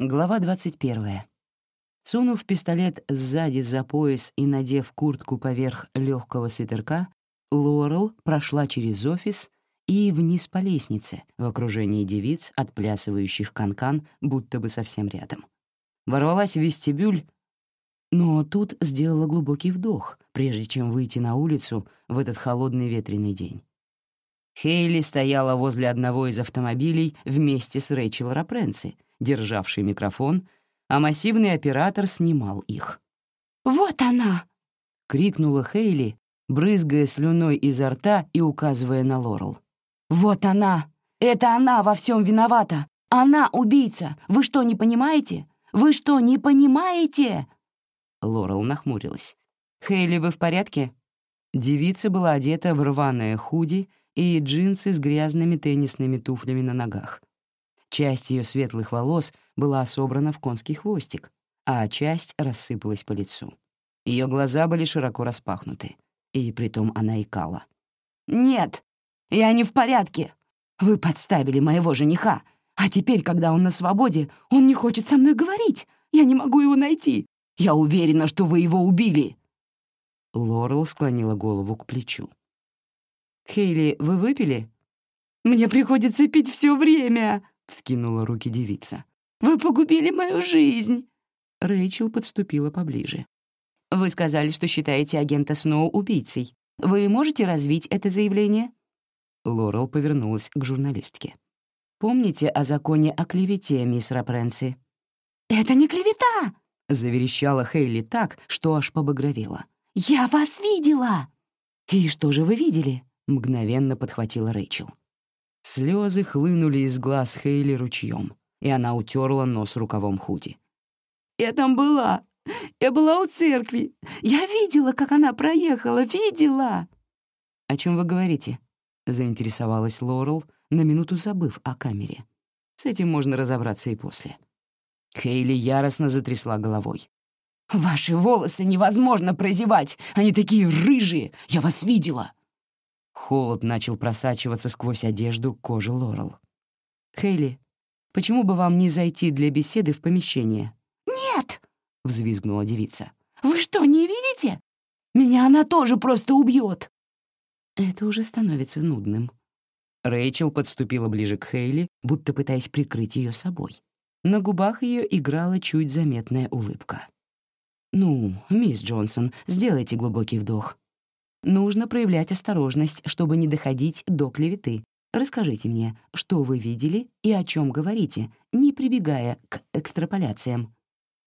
Глава 21. Сунув пистолет сзади за пояс и надев куртку поверх легкого свитерка, Лорел прошла через офис и вниз по лестнице в окружении девиц, отплясывающих канкан, -кан, будто бы совсем рядом. Ворвалась в вестибюль, но тут сделала глубокий вдох, прежде чем выйти на улицу в этот холодный ветреный день. Хейли стояла возле одного из автомобилей вместе с Рэйчел Рапренци, державшей микрофон, а массивный оператор снимал их. «Вот она!» — крикнула Хейли, брызгая слюной изо рта и указывая на Лорел. «Вот она! Это она во всем виновата! Она убийца! Вы что, не понимаете? Вы что, не понимаете?» Лорел нахмурилась. «Хейли, вы в порядке?» Девица была одета в рваное худи и джинсы с грязными теннисными туфлями на ногах. Часть ее светлых волос была собрана в конский хвостик, а часть рассыпалась по лицу. Ее глаза были широко распахнуты, и притом она икала. «Нет, я не в порядке. Вы подставили моего жениха, а теперь, когда он на свободе, он не хочет со мной говорить. Я не могу его найти. Я уверена, что вы его убили». Лорел склонила голову к плечу. «Хейли, вы выпили?» «Мне приходится пить все время», — вскинула руки девица. «Вы погубили мою жизнь!» Рэйчел подступила поближе. «Вы сказали, что считаете агента Сноу убийцей. Вы можете развить это заявление?» Лорел повернулась к журналистке. «Помните о законе о клевете, мисс Рапренси?» «Это не клевета!» — заверещала Хейли так, что аж побагровела. «Я вас видела!» «И что же вы видели?» мгновенно подхватила Рэйчел. Слезы хлынули из глаз Хейли ручьем, и она утерла нос рукавом худи. «Я там была. Я была у церкви. Я видела, как она проехала, видела!» «О чем вы говорите?» — заинтересовалась Лорел, на минуту забыв о камере. С этим можно разобраться и после. Хейли яростно затрясла головой. «Ваши волосы невозможно прозевать! Они такие рыжие! Я вас видела!» Холод начал просачиваться сквозь одежду кожи Лорел. «Хейли, почему бы вам не зайти для беседы в помещение?» «Нет!» — взвизгнула девица. «Вы что, не видите? Меня она тоже просто убьет!» Это уже становится нудным. Рэйчел подступила ближе к Хейли, будто пытаясь прикрыть ее собой. На губах ее играла чуть заметная улыбка. «Ну, мисс Джонсон, сделайте глубокий вдох. Нужно проявлять осторожность, чтобы не доходить до клеветы. Расскажите мне, что вы видели и о чем говорите, не прибегая к экстраполяциям».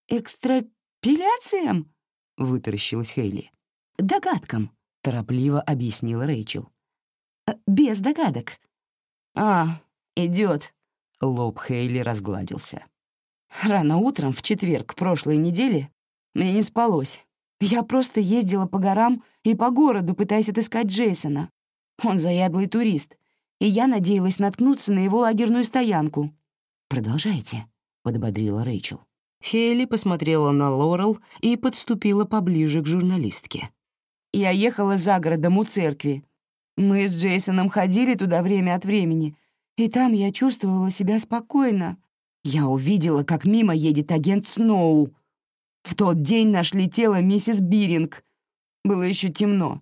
«Экстрапиляциям?» — вытаращилась Хейли. «Догадкам», — торопливо объяснила Рэйчел. «Э, «Без догадок». «А, идет. Лоб Хейли разгладился. «Рано утром, в четверг прошлой недели, мне не спалось. Я просто ездила по горам и по городу, пытаясь отыскать Джейсона. Он заядлый турист, и я надеялась наткнуться на его лагерную стоянку. «Продолжайте», — подбодрила Рэйчел. Хейли посмотрела на Лорел и подступила поближе к журналистке. «Я ехала за городом у церкви. Мы с Джейсоном ходили туда время от времени, и там я чувствовала себя спокойно. Я увидела, как мимо едет агент Сноу, в тот день нашли тело миссис Биринг. Было еще темно.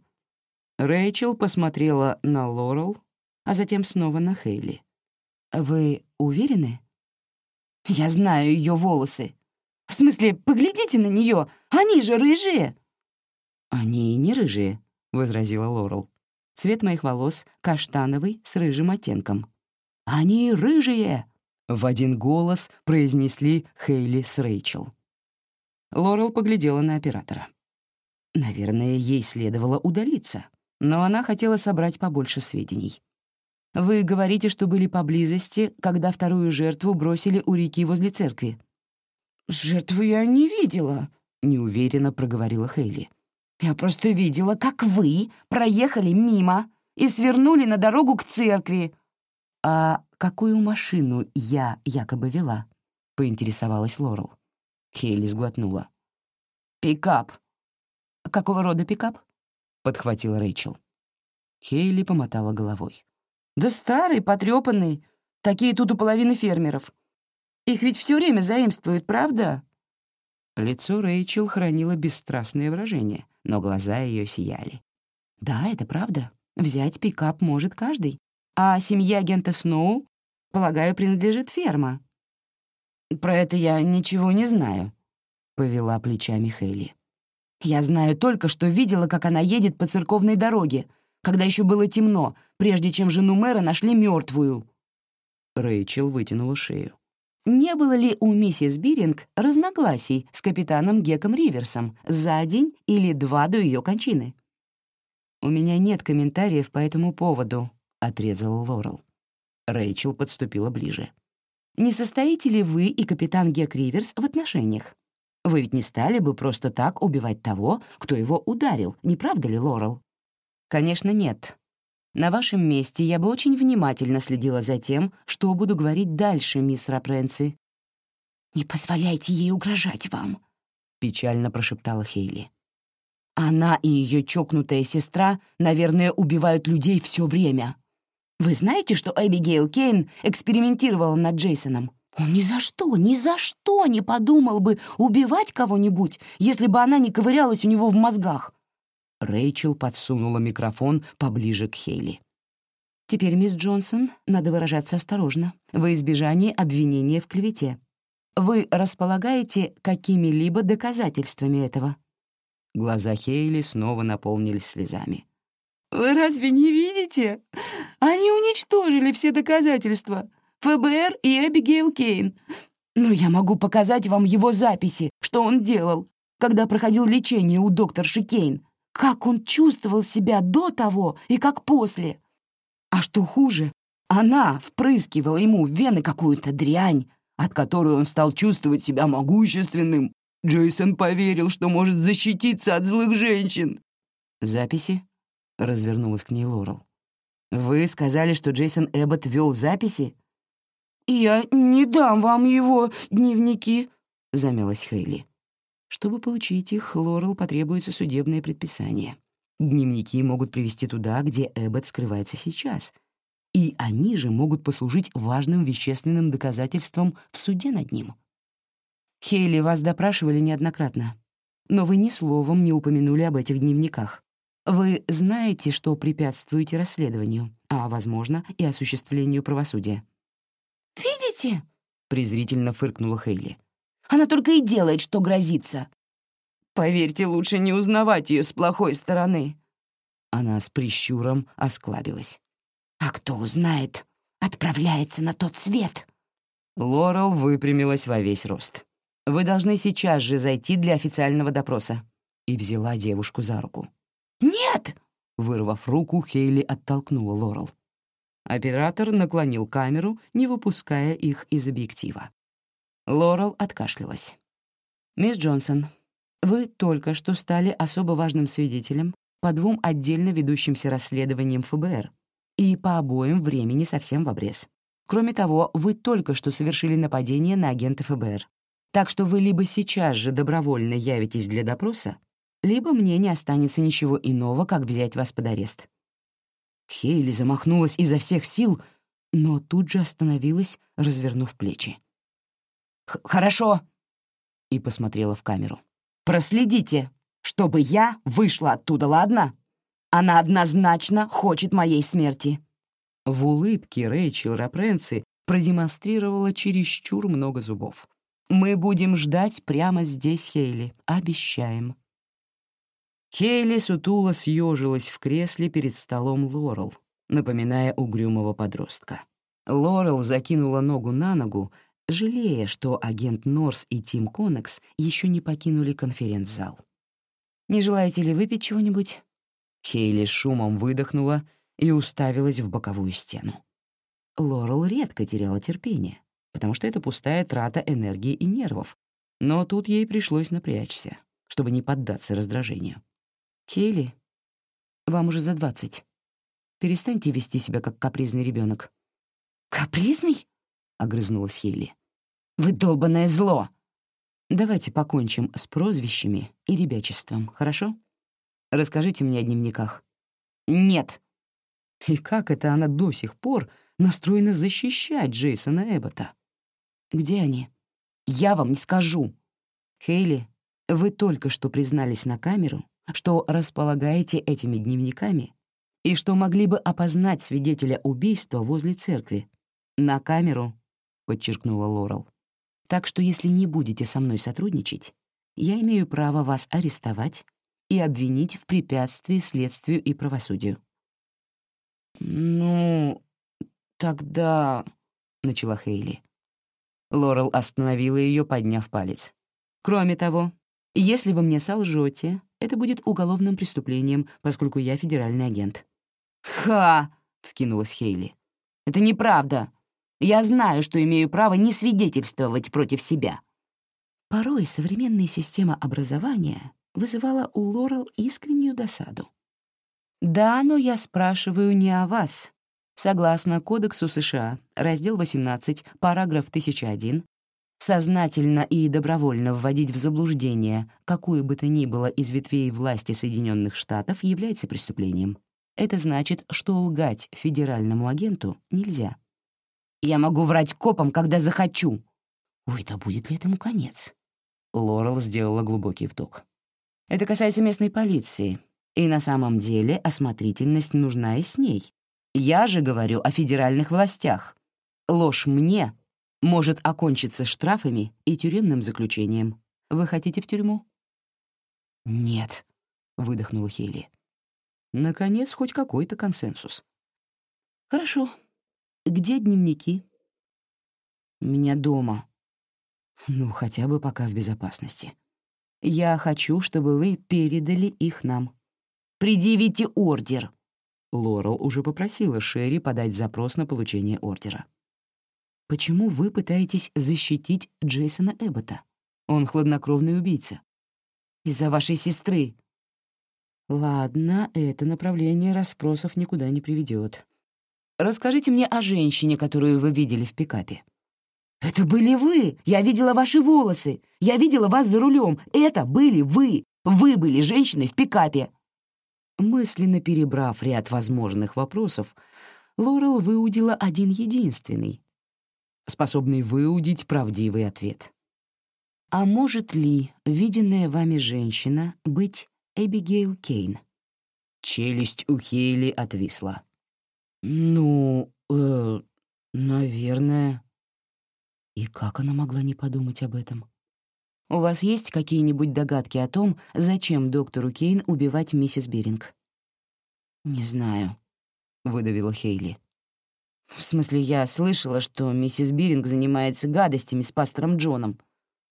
Рэйчел посмотрела на Лорел, а затем снова на Хейли. «Вы уверены?» «Я знаю ее волосы. В смысле, поглядите на нее, они же рыжие!» «Они не рыжие», — возразила Лорел. «Цвет моих волос каштановый с рыжим оттенком». «Они рыжие!» — в один голос произнесли Хейли с Рэйчел. Лорел поглядела на оператора. Наверное, ей следовало удалиться, но она хотела собрать побольше сведений. «Вы говорите, что были поблизости, когда вторую жертву бросили у реки возле церкви?» «Жертву я не видела», — неуверенно проговорила Хейли. «Я просто видела, как вы проехали мимо и свернули на дорогу к церкви». «А какую машину я якобы вела?» — поинтересовалась Лорел. Хейли сглотнула. «Пикап». «Какого рода пикап?» — подхватила Рэйчел. Хейли помотала головой. «Да старый, потрёпанный. Такие тут у половины фермеров. Их ведь все время заимствуют, правда?» Лицо Рэйчел хранило бесстрастное выражение, но глаза ее сияли. «Да, это правда. Взять пикап может каждый. А семье агента Сноу, полагаю, принадлежит ферма». «Про это я ничего не знаю», — повела плечами Хейли. «Я знаю только, что видела, как она едет по церковной дороге, когда еще было темно, прежде чем жену мэра нашли мертвую. Рэйчел вытянула шею. Не было ли у миссис Биринг разногласий с капитаном Геком Риверсом за день или два до ее кончины? «У меня нет комментариев по этому поводу», — отрезала Лорел. Рэйчел подступила ближе. «Не состоите ли вы и капитан Гек Риверс в отношениях? Вы ведь не стали бы просто так убивать того, кто его ударил, не правда ли, Лорел?» «Конечно, нет. На вашем месте я бы очень внимательно следила за тем, что буду говорить дальше, мисс Рапренци». «Не позволяйте ей угрожать вам», — печально прошептала Хейли. «Она и ее чокнутая сестра, наверное, убивают людей все время. Вы знаете, что Эбигейл Кейн экспериментировала над Джейсоном? Он ни за что, ни за что не подумал бы убивать кого-нибудь, если бы она не ковырялась у него в мозгах. Рэйчел подсунула микрофон поближе к Хейли. «Теперь, мисс Джонсон, надо выражаться осторожно, во избежание обвинения в клевете. Вы располагаете какими-либо доказательствами этого?» Глаза Хейли снова наполнились слезами. «Вы разве не видите? Они уничтожили все доказательства. ФБР и Эбигейл Кейн. Но я могу показать вам его записи, что он делал, когда проходил лечение у докторши Кейн. Как он чувствовал себя до того и как после. А что хуже, она впрыскивала ему в вены какую-то дрянь, от которой он стал чувствовать себя могущественным. Джейсон поверил, что может защититься от злых женщин. «Записи?» — развернулась к ней Лорел. «Вы сказали, что Джейсон Эббот вел записи?» «Я не дам вам его дневники», — замялась Хейли. Чтобы получить их, Лорел потребуется судебное предписание. Дневники могут привести туда, где Эббот скрывается сейчас. И они же могут послужить важным вещественным доказательством в суде над ним. Хейли, вас допрашивали неоднократно, но вы ни словом не упомянули об этих дневниках. Вы знаете, что препятствуете расследованию, а, возможно, и осуществлению правосудия. «Видите?» — презрительно фыркнула Хейли. Она только и делает, что грозится. Поверьте, лучше не узнавать ее с плохой стороны». Она с прищуром осклабилась. «А кто узнает, отправляется на тот свет». Лорел выпрямилась во весь рост. «Вы должны сейчас же зайти для официального допроса». И взяла девушку за руку. «Нет!» Вырвав руку, Хейли оттолкнула Лорел. Оператор наклонил камеру, не выпуская их из объектива. Лорел откашлялась. «Мисс Джонсон, вы только что стали особо важным свидетелем по двум отдельно ведущимся расследованиям ФБР и по обоим времени совсем в обрез. Кроме того, вы только что совершили нападение на агента ФБР. Так что вы либо сейчас же добровольно явитесь для допроса, либо мне не останется ничего иного, как взять вас под арест». Хейли замахнулась изо всех сил, но тут же остановилась, развернув плечи. «Хорошо», — и посмотрела в камеру. «Проследите, чтобы я вышла оттуда, ладно? Она однозначно хочет моей смерти». В улыбке Рэйчел Рапренци продемонстрировала чересчур много зубов. «Мы будем ждать прямо здесь, Хейли, обещаем». Хейли сутула съежилась в кресле перед столом Лорел, напоминая угрюмого подростка. Лорел закинула ногу на ногу, жалея, что агент Норс и Тим Конекс еще не покинули конференц-зал. «Не желаете ли выпить чего-нибудь?» Хейли шумом выдохнула и уставилась в боковую стену. Лорел редко теряла терпение, потому что это пустая трата энергии и нервов, но тут ей пришлось напрячься, чтобы не поддаться раздражению. «Хейли, вам уже за двадцать. Перестаньте вести себя как капризный ребенок. «Капризный?» — огрызнулась Хейли. Вы долбанное зло!» Давайте покончим с прозвищами и ребячеством, хорошо? Расскажите мне о дневниках. Нет. И как это она до сих пор настроена защищать Джейсона Эббота? Где они? Я вам не скажу. Хейли, вы только что признались на камеру, что располагаете этими дневниками и что могли бы опознать свидетеля убийства возле церкви. На камеру, — подчеркнула Лорел. Так что если не будете со мной сотрудничать, я имею право вас арестовать и обвинить в препятствии следствию и правосудию. «Ну, тогда...» — начала Хейли. Лорел остановила ее, подняв палец. «Кроме того, если вы мне солжете, это будет уголовным преступлением, поскольку я федеральный агент». «Ха!» — вскинулась Хейли. «Это неправда. Я знаю, что имею право не свидетельствовать против себя». Порой современная система образования вызывала у Лорел искреннюю досаду. «Да, но я спрашиваю не о вас. Согласно Кодексу США, раздел 18, параграф 1001, сознательно и добровольно вводить в заблуждение какую бы то ни было из ветвей власти Соединенных Штатов является преступлением. Это значит, что лгать федеральному агенту нельзя. «Я могу врать копам, когда захочу». «Ой, да будет ли этому конец?» Лорел сделала глубокий вдох. «Это касается местной полиции, и на самом деле осмотрительность нужна и с ней. Я же говорю о федеральных властях. Ложь мне может окончиться штрафами и тюремным заключением. Вы хотите в тюрьму?» «Нет», — выдохнула Хейли. Наконец, хоть какой-то консенсус. «Хорошо. Где дневники?» «У меня дома». «Ну, хотя бы пока в безопасности. Я хочу, чтобы вы передали их нам». «Предъявите ордер!» Лорел уже попросила Шерри подать запрос на получение ордера. «Почему вы пытаетесь защитить Джейсона Эббота? Он хладнокровный убийца». «Из-за вашей сестры». «Ладно, это направление расспросов никуда не приведет. Расскажите мне о женщине, которую вы видели в пикапе». «Это были вы! Я видела ваши волосы! Я видела вас за рулем! Это были вы! Вы были женщиной в пикапе!» Мысленно перебрав ряд возможных вопросов, Лорел выудила один единственный, способный выудить правдивый ответ. А может ли виденная вами женщина быть Эбигейл Кейн? Челюсть у Хейли отвисла. «Ну, э, наверное...» И как она могла не подумать об этом? У вас есть какие-нибудь догадки о том, зачем доктору Кейн убивать миссис Беринг? «Не знаю», — выдавила Хейли. «В смысле, я слышала, что миссис Биринг занимается гадостями с пастором Джоном.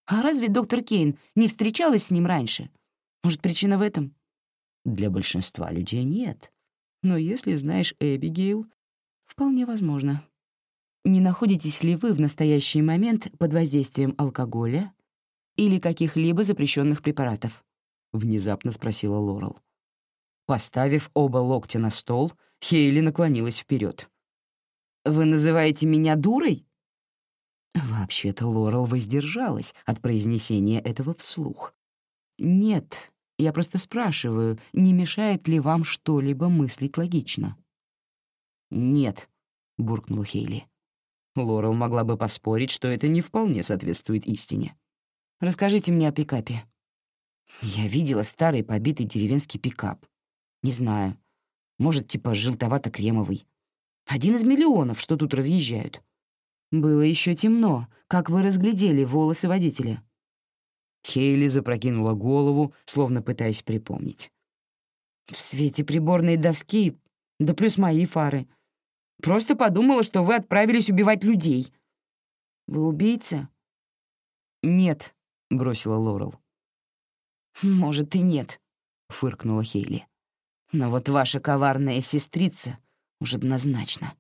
А разве доктор Кейн не встречалась с ним раньше? Может, причина в этом?» «Для большинства людей нет. Но если знаешь Эбигейл, вполне возможно. Не находитесь ли вы в настоящий момент под воздействием алкоголя, или каких-либо запрещенных препаратов?» — внезапно спросила Лорел. Поставив оба локтя на стол, Хейли наклонилась вперед. «Вы называете меня дурой?» Вообще-то Лорел воздержалась от произнесения этого вслух. «Нет, я просто спрашиваю, не мешает ли вам что-либо мыслить логично?» «Нет», — буркнул Хейли. Лорел могла бы поспорить, что это не вполне соответствует истине. Расскажите мне о пикапе». «Я видела старый побитый деревенский пикап. Не знаю. Может, типа желтовато-кремовый. Один из миллионов, что тут разъезжают». «Было еще темно. Как вы разглядели волосы водителя?» Хейли запрокинула голову, словно пытаясь припомнить. «В свете приборной доски, да плюс мои фары. Просто подумала, что вы отправились убивать людей. Вы убийца?» «Нет», — бросила Лорел. «Может, и нет», — фыркнула Хейли. «Но вот ваша коварная сестрица уж однозначно».